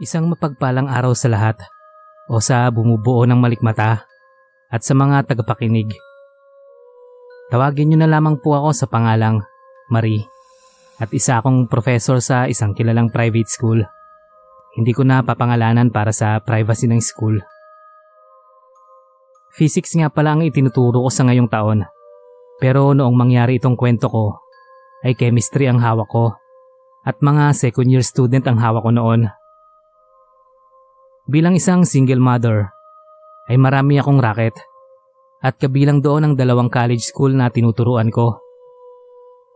Isang mapagpalang araw sa lahat o sa bumubuo ng malikmata at sa mga tagapakinig. Tawagin niyo na lamang po ako sa pangalang Marie at isa akong professor sa isang kilalang private school. Hindi ko na papangalanan para sa privacy ng school. Physics nga pala ang itinuturo ko sa ngayong taon. Pero noong mangyari itong kwento ko, ay chemistry ang hawak ko at mga second year student ang hawak ko noon. Bilang isang single mother, ay marami akong racket at kabilang doon ang dalawang college school na tinuturuan ko.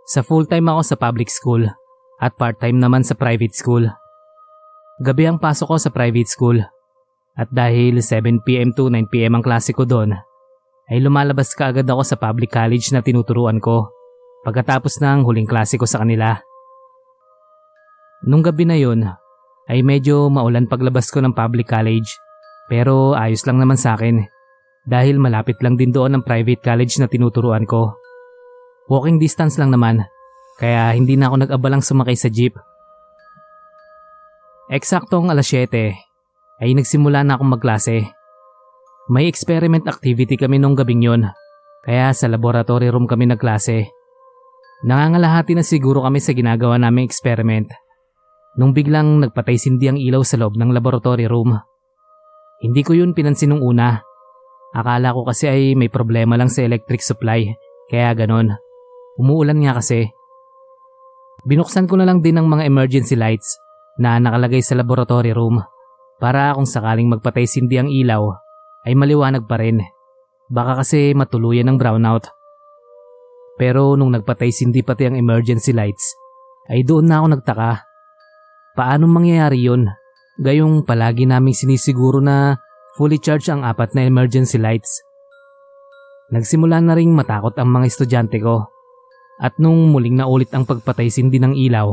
Sa full-time ako sa public school at part-time naman sa private school. Gabi ang pasok ko sa private school at dahil 7pm to 9pm ang klase ko doon, ay lumalabas ka agad ako sa public college na tinuturuan ko pagkatapos ng huling klase ko sa kanila. Nung gabi na yun, ay medyo maulan paglabas ko ng public college pero ayos lang naman sa akin dahil malapit lang din doon ang private college na tinuturuan ko. Walking distance lang naman kaya hindi na ako nag-abalang sumakay sa jeep. Eksaktong alas 7 ay nagsimula na akong magklase. May experiment activity kami nung gabing yon kaya sa laboratory room kami nagklase. Nangangalahati na siguro kami sa ginagawa naming experiment nung biglang nagpatay sindi ang ilaw sa loob ng laboratory room. Hindi ko yun pinansin nung una. Akala ko kasi ay may problema lang sa electric supply, kaya ganon. Umuulan nga kasi. Binuksan ko na lang din ang mga emergency lights na nakalagay sa laboratory room para kung sakaling magpatay sindi ang ilaw ay maliwanag pa rin. Baka kasi matuluyan ng brownout. Pero nung nagpatay sindi pati ang emergency lights, ay doon na ako nagtaka. Paano mangyayari yun? Gayong palagi naming sinisiguro na fully charged ang apat na emergency lights. Nagsimula na ring matakot ang mga estudyante ko. At nung muling naulit ang pagpatay sindi ng ilaw,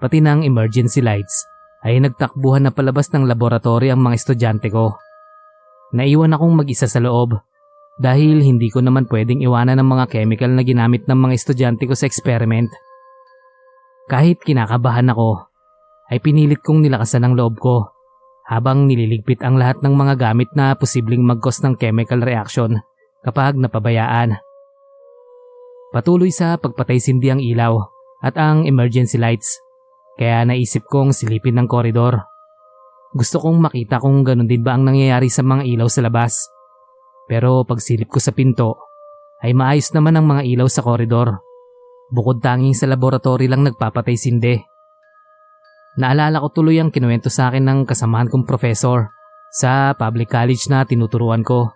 pati ng emergency lights, ay nagtakbuhan na palabas ng laboratory ang mga estudyante ko. Naiwan akong mag-isa sa loob dahil hindi ko naman pwedeng iwanan ng mga chemical na ginamit ng mga estudyante ko sa experiment. Kahit kinakabahan ako, ay pinilit kong nilakasan ang loob ko habang nililigpit ang lahat ng mga gamit na posibleng mag-cause ng chemical reaction kapag napabayaan. Patuloy sa pagpatay sindi ang ilaw at ang emergency lights kaya naisip kong silipin ng koridor. Gusto kong makita kung ganun din ba ang nangyayari sa mga ilaw sa labas. Pero pagsilip ko sa pinto, ay maayos naman ang mga ilaw sa koridor. Bukod tanging sa laboratory lang nagpapatay sindi. Naalala ko tuloy ang kinuwento sa akin ng kasamahan kong professor sa public college na tinuturuan ko.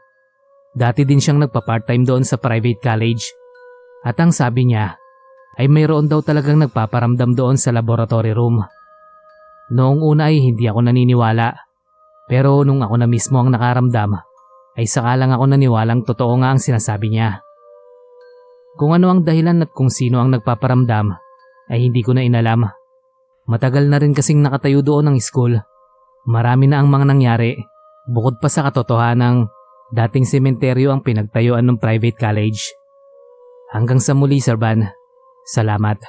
Dati din siyang nagpa-part-time doon sa private college. At ang sabi niya ay mayroon daw talagang nagpaparamdam doon sa laboratory room. Noong una ay hindi ako naniniwala. Pero nung ako na mismo ang nakaramdam, ay saka lang ako naniwalang totoo nga ang sinasabi niya. Kung ano ang dahilan at kung sino ang nagpaparamdam, ay hindi ko na inalam. Matagal na rin kasing nakatayo doon ang school. Marami na ang mga nangyari, bukod pa sa katotohanang dating sementeryo ang pinagtayuan ng private college. Hanggang sa muli, Sir Van. Salamat.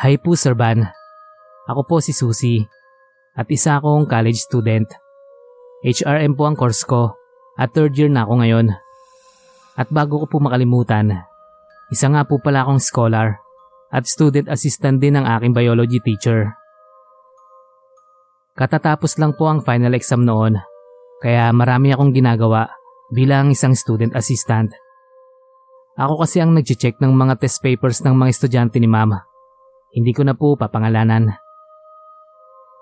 Hi po Sir Van. Ako po si Susie at isa akong college student. HRM po ang course ko at third year na ako ngayon. At bago ko po makalimutan, isa nga po pala akong scholar at student assistant din ng aking biology teacher. Katatapos lang po ang final exam noon, kaya marami akong ginagawa bilang isang student assistant. Ako kasi ang nag-check ng mga test papers ng mga estudyante ni mama hindi ko na po papangalanan.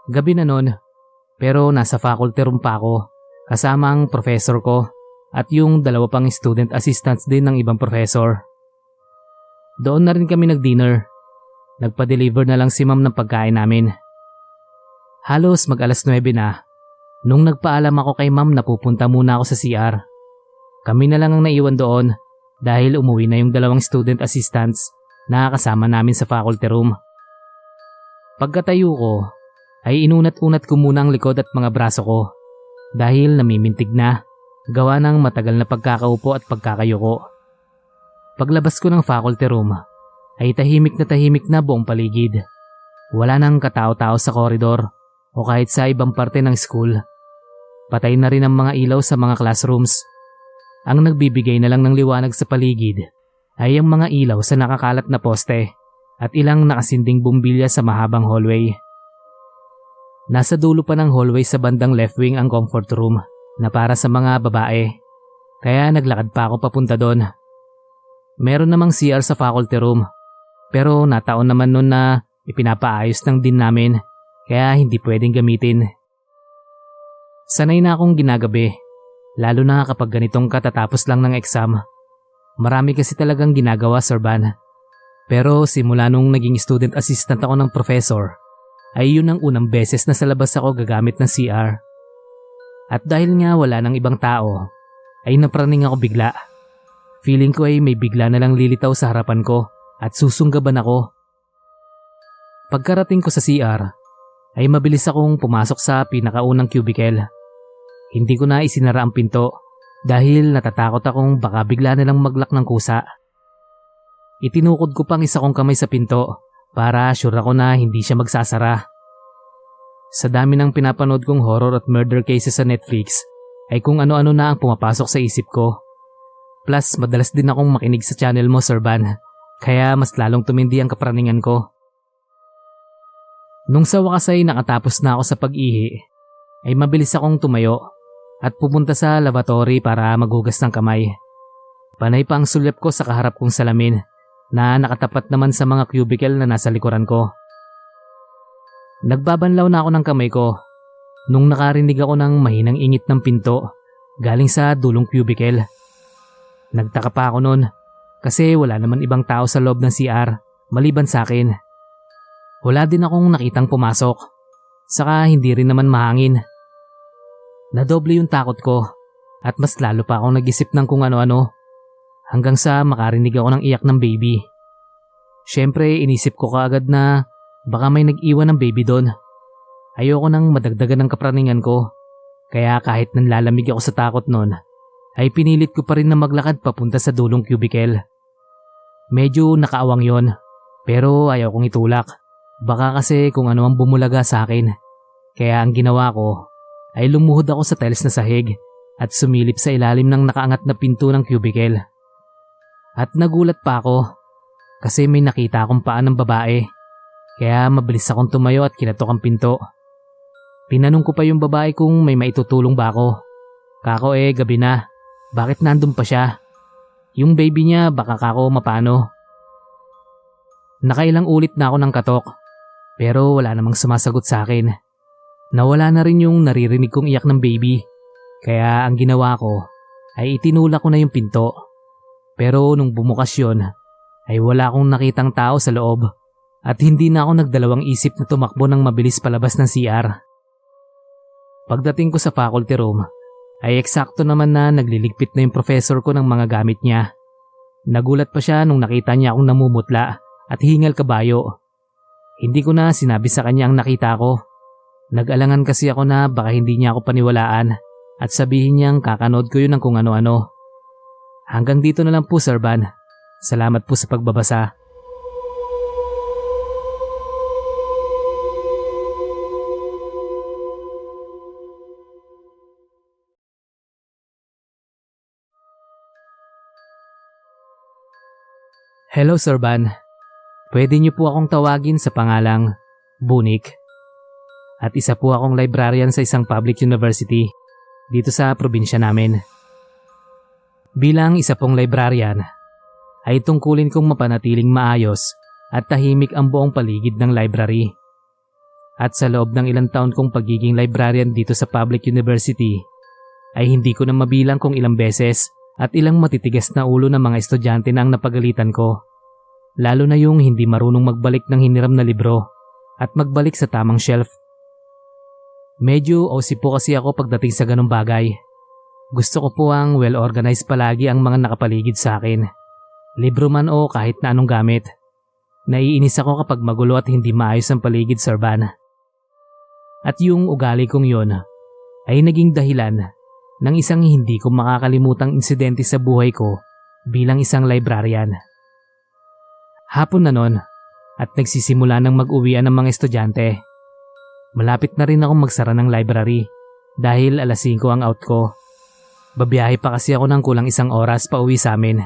Gabi na noon, pero nasa faculty room pa ako kasama ang professor ko at yung dalawa pang student assistants din ng ibang professor. Doon na rin kami nag-dinner. Nagpa-deliver na lang si ma'am ng pagkain namin. Halos mag alas 9 na. Nung nagpaalam ako kay ma'am na pupunta muna ako sa CR. Kami na lang ang naiwan doon dahil umuwi na yung dalawang student assistants Nakakasama namin sa faculty room. Pagkatayo ko, ay inunat-unat ko muna ang likod at mga braso ko dahil namimintig na gawa ng matagal na pagkakaupo at pagkakayuko. Paglabas ko ng faculty room ay tahimik na tahimik na buong paligid. Wala nang katao-tao sa koridor o kahit sa ibang parte ng school. Patay na rin ang mga ilaw sa mga classrooms. Ang nagbibigay na lang ng liwanag sa paligid ay ang mga ilaw sa nakakalat na poste at ilang nakasinding bumbilya sa mahabang hallway. Nasa dulo pa ng hallway sa bandang left wing ang comfort room na para sa mga babae. Kaya naglakad pa ako papunta doon. Meron namang CR sa faculty room pero nataon naman noon na ipinapaayos ng din namin kaya hindi pwedeng gamitin. Sanay na akong ginagabi lalo na kapag ganitong katatapos lang ng exam. Marami kasi talagang ginagawa, Sir Van. Pero simula nung naging student assistant ako ng professor, ay yun ang unang beses na sa labas ako gagamit ng CR. At dahil nga wala ng ibang tao, ay napraning ako bigla. Feeling ko ay may bigla na lang lilitaw sa harapan ko at susunggaban ako. Pagkarating ko sa CR, ay mabilis akong pumasok sa pinakaunang cubicle. Hindi ko na isinara ang pinto dahil natatakot akong baka bigla nilang maglak ng kusa. Itinukod ko pang isa kong kamay sa pinto para sure ako na hindi siya magsasara. Sa dami ng pinapanood kong horror at murder cases sa Netflix ay kung ano-ano na ang pumapasok sa isip ko. Plus madalas din akong makinig sa channel mo Sir Van kaya mas lalong tumindi ang kapraningan ko. Nung sa wakas ay nakatapos na ako sa pag-ihi ay mabilis akong tumayo at pupunta sa lavatory para maghugas ng kamay. Panay pa ang sulyap ko sa kaharap kong salamin na nakatapat naman sa mga cubicle na nasa likuran ko. Nagbabanlaw na ako ng kamay ko nung nakarinig ako ng mahinang ingit ng pinto galing sa dulong cubicle. Nagtaka pa ako noon kasi wala naman ibang tao sa loob ng CR maliban sa akin. Wala din akong nakitang pumasok saka hindi rin naman mahangin. Nadoble yung takot ko at mas lalo pa akong nag-isip ng kung ano-ano hanggang sa makarinig ako ng iyak ng baby. Siyempre inisip ko kaagad na baka may nag-iwan ng baby doon. Ayoko nang madagdagan ng kapraningan ko kaya kahit nanlalamig ako sa takot noon ay pinilit ko pa rin na maglakad papunta sa dulong cubicle. Medyo nakaawang yon pero ayaw kong itulak. Baka kasi kung ano ang bumulaga sa akin. Kaya ang ginawa ko ay lumuhod ako sa tiles na sahig at sumilip sa ilalim ng nakaangat na pinto ng cubicle. At nagulat pa ako kasi may nakita akong paan ng babae kaya mabilis akong tumayo at kinatok ang pinto. Tinanong ko pa yung babae kung may maitutulong ba ako. Kako eh gabi na, bakit nandun pa siya? Yung baby niya baka kako mapano. Nakailang ulit na ako ng katok pero wala namang sumasagot sa akin. Nawala na rin yung naririnig kong iyak ng baby. Kaya ang ginawa ko ay itinulak ko na yung pinto. Pero nung bumukas yun, ay wala akong nakitang tao sa loob at hindi na ako nagdalawang isip na tumakbo ng mabilis palabas ng CR. Pagdating ko sa faculty room, ay eksakto naman na nagliligpit na yung professor ko ng mga gamit niya. Nagulat pa siya nung nakita niya akong namumutla at hingal kabayo. Hindi ko na sinabi sa kanya ang nakita ko Nag-alangan kasi ako na baka hindi niya ako paniwalaan at sabihin niyang kakanood ko yun ng kung ano-ano. Hanggang dito na lang po Sir Van. Salamat po sa pagbabasa. Hello Sir Van. Pwede niyo po akong tawagin sa pangalang Bunik at isa po akong librarian sa isang public university dito sa probinsya namin. Bilang isa pong librarian, ay tungkulin kong mapanatiling maayos at tahimik ang buong paligid ng library. At sa loob ng ilang taon kong pagiging librarian dito sa public university, ay hindi ko na mabilang kung ilang beses at ilang matitigas na ulo ng mga estudyante na ang napagalitan ko. Lalo na yung hindi marunong magbalik ng hiniram na libro at magbalik sa tamang shelf Medyo OC po kasi ako pagdating sa ganong bagay. Gusto ko po ang well-organized palagi ang mga nakapaligid sa akin. Libro man o kahit na anong gamit. Naiinis ako kapag magulo at hindi maayos ang paligid, Sir Van. At yung ugali kong yon ay naging dahilan ng isang hindi ko makakalimutang insidente sa buhay ko bilang isang librarian. Hapon na nun at nagsisimula ng mag-uwian ng mga estudyante. Malapit na rin akong magsara ng library dahil alas 5 ang out ko. Babiyahe pa kasi ako ng kulang isang oras pa uwi sa amin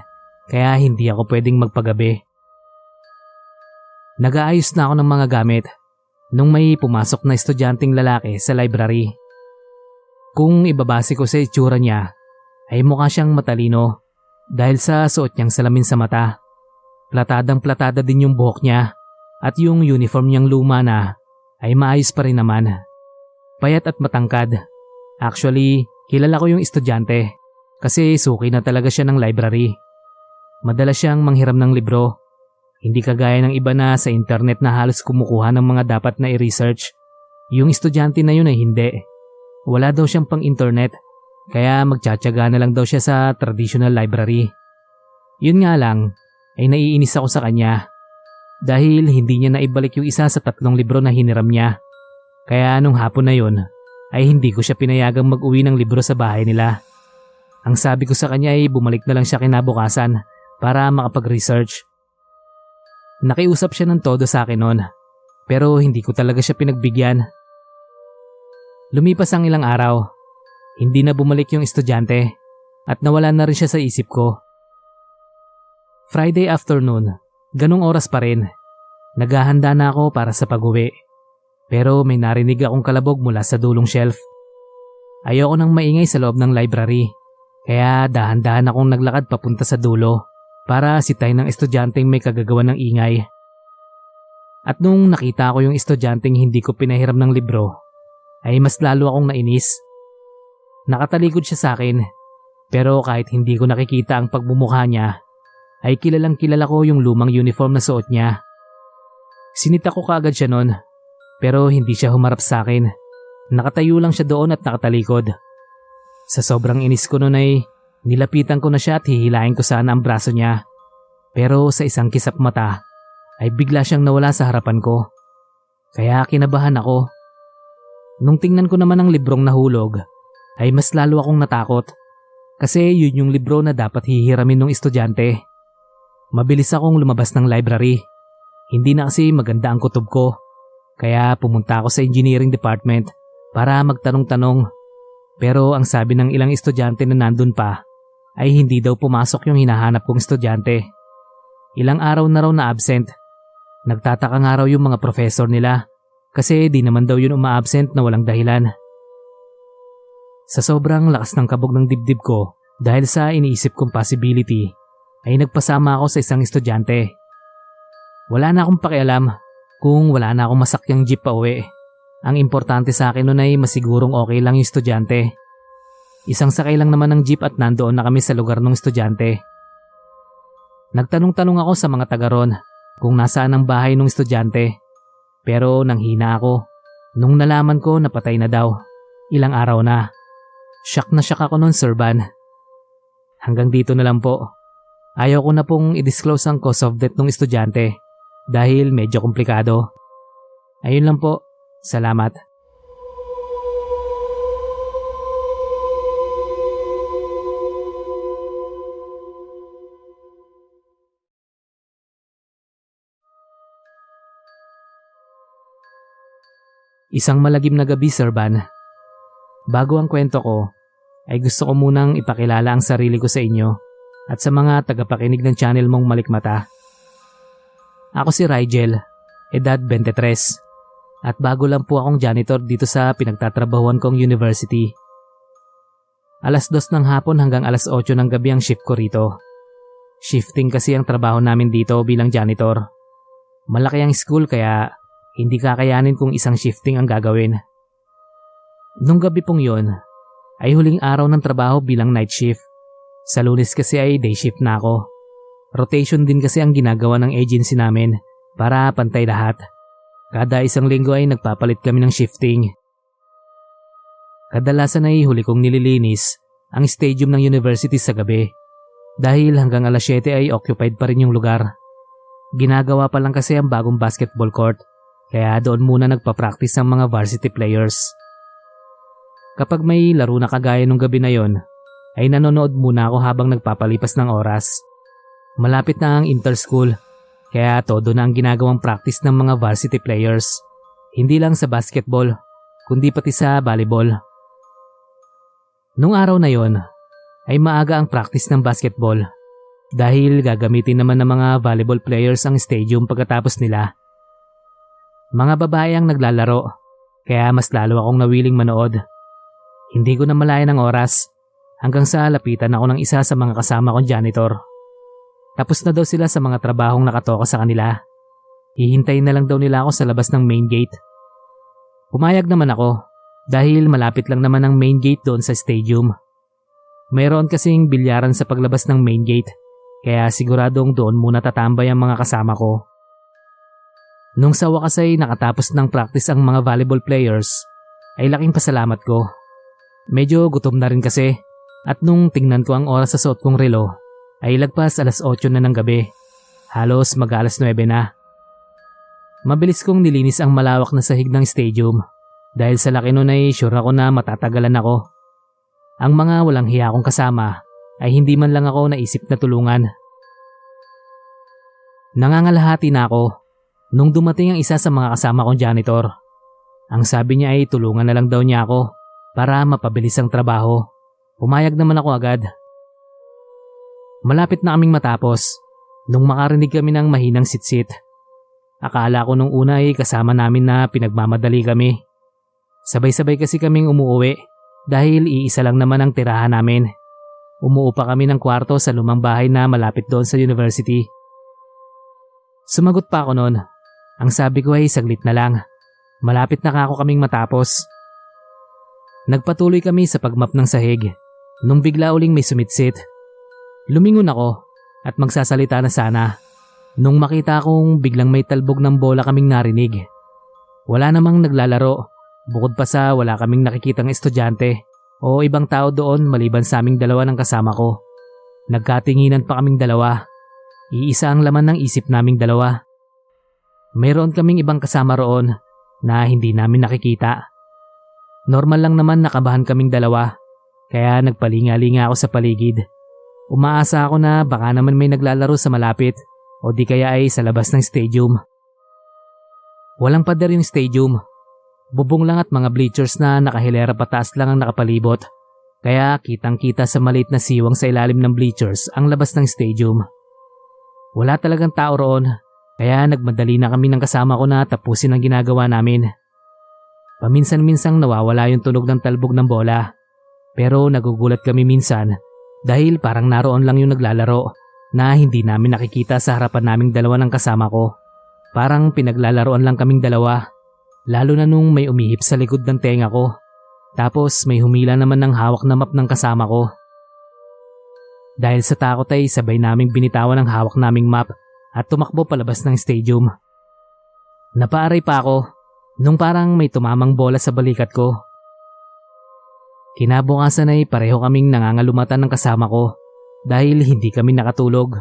kaya hindi ako pwedeng magpagabi. Nag-aayos na ako ng mga gamit nung may pumasok na estudyanteng lalaki sa library. Kung ibabase ko sa itsura niya, ay mukha siyang matalino dahil sa suot niyang salamin sa mata. Platadang platada din yung buhok niya at yung uniform niyang luma na ay maayos pa rin naman. Payat at matangkad. Actually, kilala ko yung estudyante kasi suki na talaga siya ng library. Madalas siyang manghiram ng libro. Hindi kagaya ng iba na sa internet na halos kumukuha ng mga dapat na i-research. Yung estudyante na yun ay hindi. Wala daw siyang pang-internet, kaya magtsatsaga na lang daw siya sa traditional library. Yun nga lang, ay naiinis ako sa kanya. Dahil hindi niya naibalik yung isa sa tatlong libro na hiniram niya. Kaya nung hapon na yun, ay hindi ko siya pinayagang mag-uwi ng libro sa bahay nila. Ang sabi ko sa kanya ay bumalik na lang siya kinabukasan para makapag-research. Nakiusap siya ng todo sa akin noon, pero hindi ko talaga siya pinagbigyan Lumipas ang ilang araw. Hindi na bumalik yung estudyante at nawala na rin siya sa isip ko. Friday afternoon, ganong oras pa rin. Naghahanda na ako para sa pag-uwi. Pero may narinig akong kalabog mula sa dulong shelf. Ayoko nang maingay sa loob ng library. Kaya dahan-dahan akong naglakad papunta sa dulo para sitay ng estudyanteng may kagagawa ng ingay. At nung nakita ko yung estudyanteng hindi ko pinahiram ng libro, ay mas lalo akong nainis. Nakatalikod siya sa akin, pero kahit hindi ko nakikita ang pagmumukha niya, ay kilalang kilala ko yung lumang uniform na suot niya. Sinita ko kaagad siya noon, pero hindi siya humarap sa akin. Nakatayo lang siya doon at nakatalikod. Sa sobrang inis ko noon ay nilapitan ko na siya at hihilahin ko sana ang braso niya. Pero sa isang kisap mata ay bigla siyang nawala sa harapan ko. Kaya kinabahan ako Nung tingnan ko naman ang librong nahulog, ay mas lalo akong natakot. Kasi yun yung libro na dapat hihiramin ng estudyante. Mabilis akong lumabas ng library. Hindi na kasi maganda ang kutob ko. Kaya pumunta ako sa engineering department para magtanong-tanong. Pero ang sabi ng ilang estudyante na nandun pa ay hindi daw pumasok yung hinahanap kong estudyante. Ilang araw na raw na absent. Nagtataka nga raw yung mga professor nila kasi di naman daw yun uma-absent na walang dahilan. Sa sobrang lakas ng kabog ng dibdib ko dahil sa iniisip kong possibility, ay nagpasama ako sa isang estudyante. Wala na akong pakialam kung wala na akong masakyang jeep pa uwi. Ang importante sa akin noon ay masigurong okay lang yung estudyante. Isang sakay lang naman ng jeep at nandoon na kami sa lugar ng estudyante. Nagtanong-tanong ako sa mga taga ron kung nasaan ang bahay ng estudyante pero nanghina ako. Nung nalaman ko napatay na daw. Ilang araw na. Shock na shock ako nun, Sir Van. Hanggang dito na lang po. Ayaw ko na pong i-disclose ang cause of death ng estudyante dahil medyo komplikado. Ayun lang po. Salamat. Isang malagim na gabi, Sir Van. Bago ang kwento ko, ay gusto ko munang ipakilala ang sarili ko sa inyo at sa mga tagapakinig ng channel mong malikmata. Ako si Rigel, edad 23, at bago lang po akong janitor dito sa pinagtatrabahuan kong university. Alas dos ng hapon hanggang alas 8 ng gabi ang shift ko rito. Shifting kasi ang trabaho namin dito bilang janitor. Malaki ang school kaya hindi kakayanin kung isang shifting ang gagawin. Nung gabi pong yon, ay huling araw ng trabaho bilang night shift. Sa lunes kasi ay day shift na ako. Rotation din kasi ang ginagawa ng agency namin para pantay lahat. Kada isang linggo ay nagpapalit kami ng shifting. Kadalasan ay huli kong nililinis ang stadium ng university sa gabi dahil hanggang alas 7 ay occupied pa rin yung lugar. Ginagawa pa lang kasi ang bagong basketball court kaya doon muna nagpa-practice ang mga varsity players. Kapag may laro na kagaya nung gabi na yon, ay nanonood muna ako habang nagpapalipas ng oras. Malapit na ang interschool, kaya todo na ang ginagawang practice ng mga varsity players. Hindi lang sa basketball, kundi pati sa volleyball. Nung araw na yon, ay maaga ang practice ng basketball dahil gagamitin naman ng mga volleyball players ang stadium pagkatapos nila. Mga babae ang naglalaro, kaya mas lalo akong nawiling manood. Hindi ko na malayan ang oras hanggang sa lapitan ako ng isa sa mga kasama kong janitor. Tapos na daw sila sa mga trabahong nakatoka sa kanila. Hihintayin na lang daw nila ako sa labas ng main gate. Pumayag naman ako dahil malapit lang naman ang main gate doon sa stadium. Mayroon kasing bilyaran sa paglabas ng main gate kaya siguradong doon muna tatambay ang mga kasama ko. Nung sa wakas ay nakatapos ng practice ang mga volleyball players, ay laking pasalamat ko. Medyo gutom na rin kasi at nung tingnan ko ang oras sa suot kong relo, ay lagpas alas 8 na ng gabi. Halos mag alas 9 na. Mabilis kong nilinis ang malawak na sahig ng stadium dahil sa laki nun ay sure ako na matatagalan ako. Ang mga walang hiya kong kasama ay hindi man lang ako naisip na tulungan. Nangangalahati na ako nung dumating ang isa sa mga kasama kong janitor. Ang sabi niya ay tulungan na lang daw niya ako para mapabilis ang trabaho. Pumayag naman ako agad. Malapit na kaming matapos nung makarinig kami ng mahinang sitsit. Akala ko nung una ay kasama namin na pinagmamadali kami. Sabay-sabay kasi kaming umuwi dahil iisa lang naman ang tirahan namin. Umuupa kami ng kwarto sa lumang bahay na malapit doon sa university. Sumagot pa ako noon. Ang sabi ko ay saglit na lang. Malapit na kako kaming matapos. Nagpatuloy kami sa pagmap ng sahig nung bigla uling may sumitsit. Lumingon ako at magsasalita na sana nung makita kong biglang may talbog ng bola kaming narinig. Wala namang naglalaro Bukod pa sa wala kaming nakikitang estudyante o ibang tao doon maliban sa aming dalawa ng kasama ko. Nagkatinginan pa kaming dalawa. Iisa ang laman ng isip naming dalawa. Mayroon kaming ibang kasama roon na hindi namin nakikita. Normal lang naman nakabahan kaming dalawa kaya nagpalinga-linga ako sa paligid. Umaasa ako na baka naman may naglalaro sa malapit o di kaya ay sa labas ng stadium. Walang pader yung stadium Bubong lang at mga bleachers na nakahilera pataas lang ang nakapalibot. Kaya kitang kita sa maliit na siwang sa ilalim ng bleachers ang labas ng stadium. Wala talagang tao roon, kaya nagmadali na kami ng kasama ko na tapusin ang ginagawa namin. Paminsan-minsang nawawala yung tunog ng talbog ng bola. Pero nagugulat kami minsan dahil parang naroon lang yung naglalaro na hindi namin nakikita sa harapan naming dalawa ng kasama ko. Parang pinaglalaroan lang kaming dalawa Lalo na nung may umihip sa likod ng tenga ko. Tapos may humila naman ng hawak na map ng kasama ko. Dahil sa takot ay sabay naming binitawan ang hawak naming map at tumakbo palabas ng stadium. Napaaray pa ako nung parang may tumamang bola sa balikat ko. Kinabukasan ay pareho kaming nangangalumatan ng kasama ko dahil hindi kami nakatulog.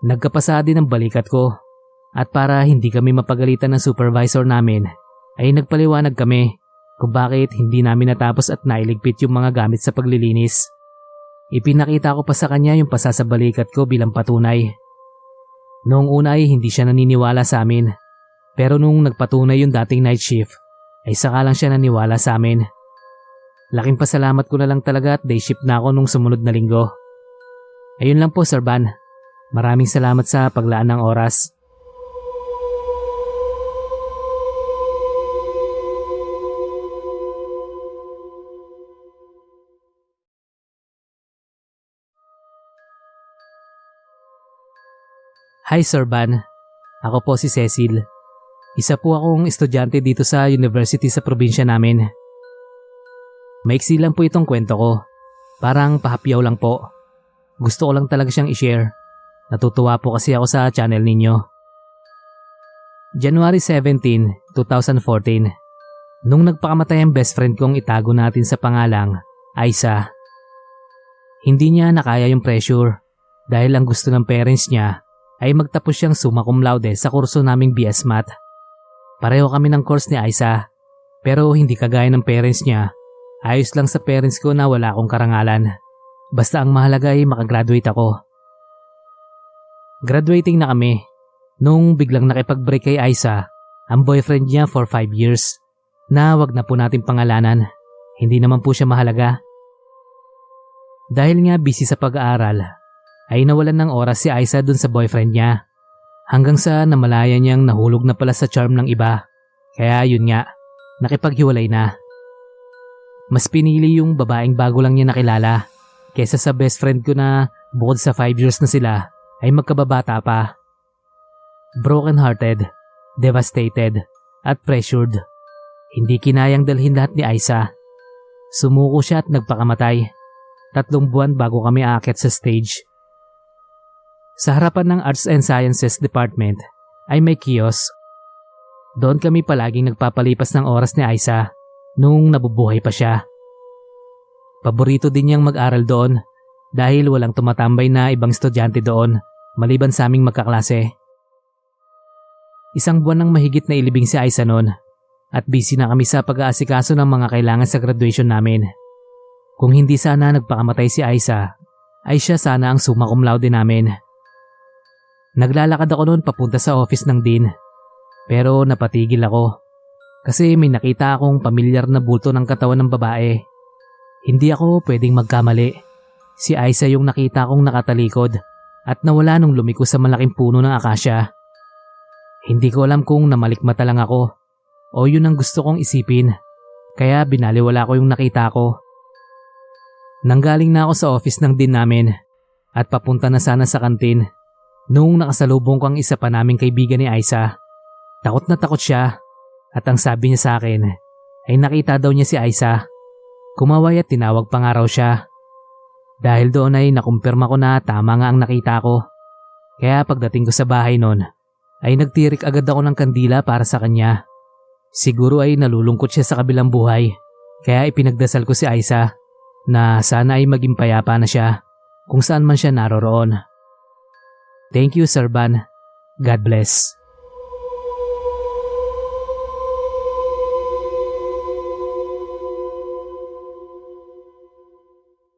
Nagkapasa din ang balikat ko at para hindi kami mapagalitan ng supervisor namin ay nagpaliwanag kami kung bakit hindi namin natapos at nailigpit yung mga gamit sa paglilinis. Ipinakita ko pa sa kanya yung pasasabalikat ko bilang patunay. Noong una ay hindi siya naniniwala sa amin. Pero nung nagpatunay yung dating night shift, ay saka lang siya naniwala sa amin. Laking pasalamat ko na lang talaga at day shift na ako nung sumunod na linggo. Ayun lang po Sir Van. Maraming salamat sa paglaan ng oras. Hi Sir Van, ako po si Cecil. Isa po akong estudyante dito sa university sa probinsya namin. Maiksi lang po itong kwento ko. Parang pahapyaw lang po. Gusto ko lang talaga siyang i-share. Natutuwa po kasi ako sa channel ninyo. January 17, 2014. Nung nagpakamatay ang best friend kong itago natin sa pangalang, Aisa. Hindi niya nakaya yung pressure dahil ang gusto ng parents niya ay magtapos siyang summa cum laude sa kurso naming BS Math. Pareho kami ng course ni Aisa. Pero hindi kagaya ng parents niya. Ayos lang sa parents ko na wala akong karangalan. Basta ang mahalaga ay makagraduate ako. Graduating na kami. Nung biglang nakipag-break kay Aisa, ang boyfriend niya for 5 years, na wag na po natin pangalanan. Hindi naman po siya mahalaga. Dahil nga busy sa pag-aaral, ay nawalan ng oras si Aisa dun sa boyfriend niya. Hanggang sa namalaya niyang nahulog na pala sa charm ng iba. Kaya yun nga, nakipaghiwalay na. Mas pinili yung babaeng bago lang niya nakilala kesa sa best friend ko na bukod sa 5 years na sila ay magkababata pa. Broken hearted, devastated, at pressured. Hindi kinayang dalhin lahat ni Aisa. Sumuko siya at nagpakamatay. Tatlong buwan bago kami aakyat sa stage. Sa harapan ng Arts and Sciences Department ay may kiosk. Doon kami palaging nagpapalipas ng oras ni Aisa nung nabubuhay pa siya. Paborito din niyang mag-aral doon dahil walang tumatambay na ibang estudyante doon maliban sa aming magkaklase. Isang buwan nang mahigit na ilibing si Aisa noon at busy na kami sa pag-aasikaso ng mga kailangan sa graduation namin. Kung hindi sana nagpakamatay si Aisa, ay siya sana ang summa cum laude namin. Naglalakad ako noon papunta sa office ng dean pero napatigil ako kasi may nakita akong pamilyar na bulto ng katawan ng babae. Hindi ako pwedeng magkamali. Si Aisa yung nakita kong nakatalikod at nawala nung lumiko sa malaking puno ng akasya. Hindi ko alam kung namalikmata lang ako o yun ang gusto kong isipin kaya binaliwala ko yung nakita ko. Nanggaling na ako sa office ng din namin at papunta na sana sa kantin noong nakasalubong ko ang isa pa naming kaibigan ni Aisa. Takot na takot siya at ang sabi niya sa akin ay nakita daw niya si Aisa. Kumaway at tinawag pa nga raw siya. Dahil doon ay nakumpirma ko na tama nga ang nakita ko. Kaya pagdating ko sa bahay noon, ay nagtirik agad ako ng kandila para sa kanya. Siguro ay nalulungkot siya sa kabilang buhay. Kaya ipinagdasal ko si Aisa na sana ay maging payapa na siya kung saan man siya naroroon. Thank you, Sir Ban. God bless.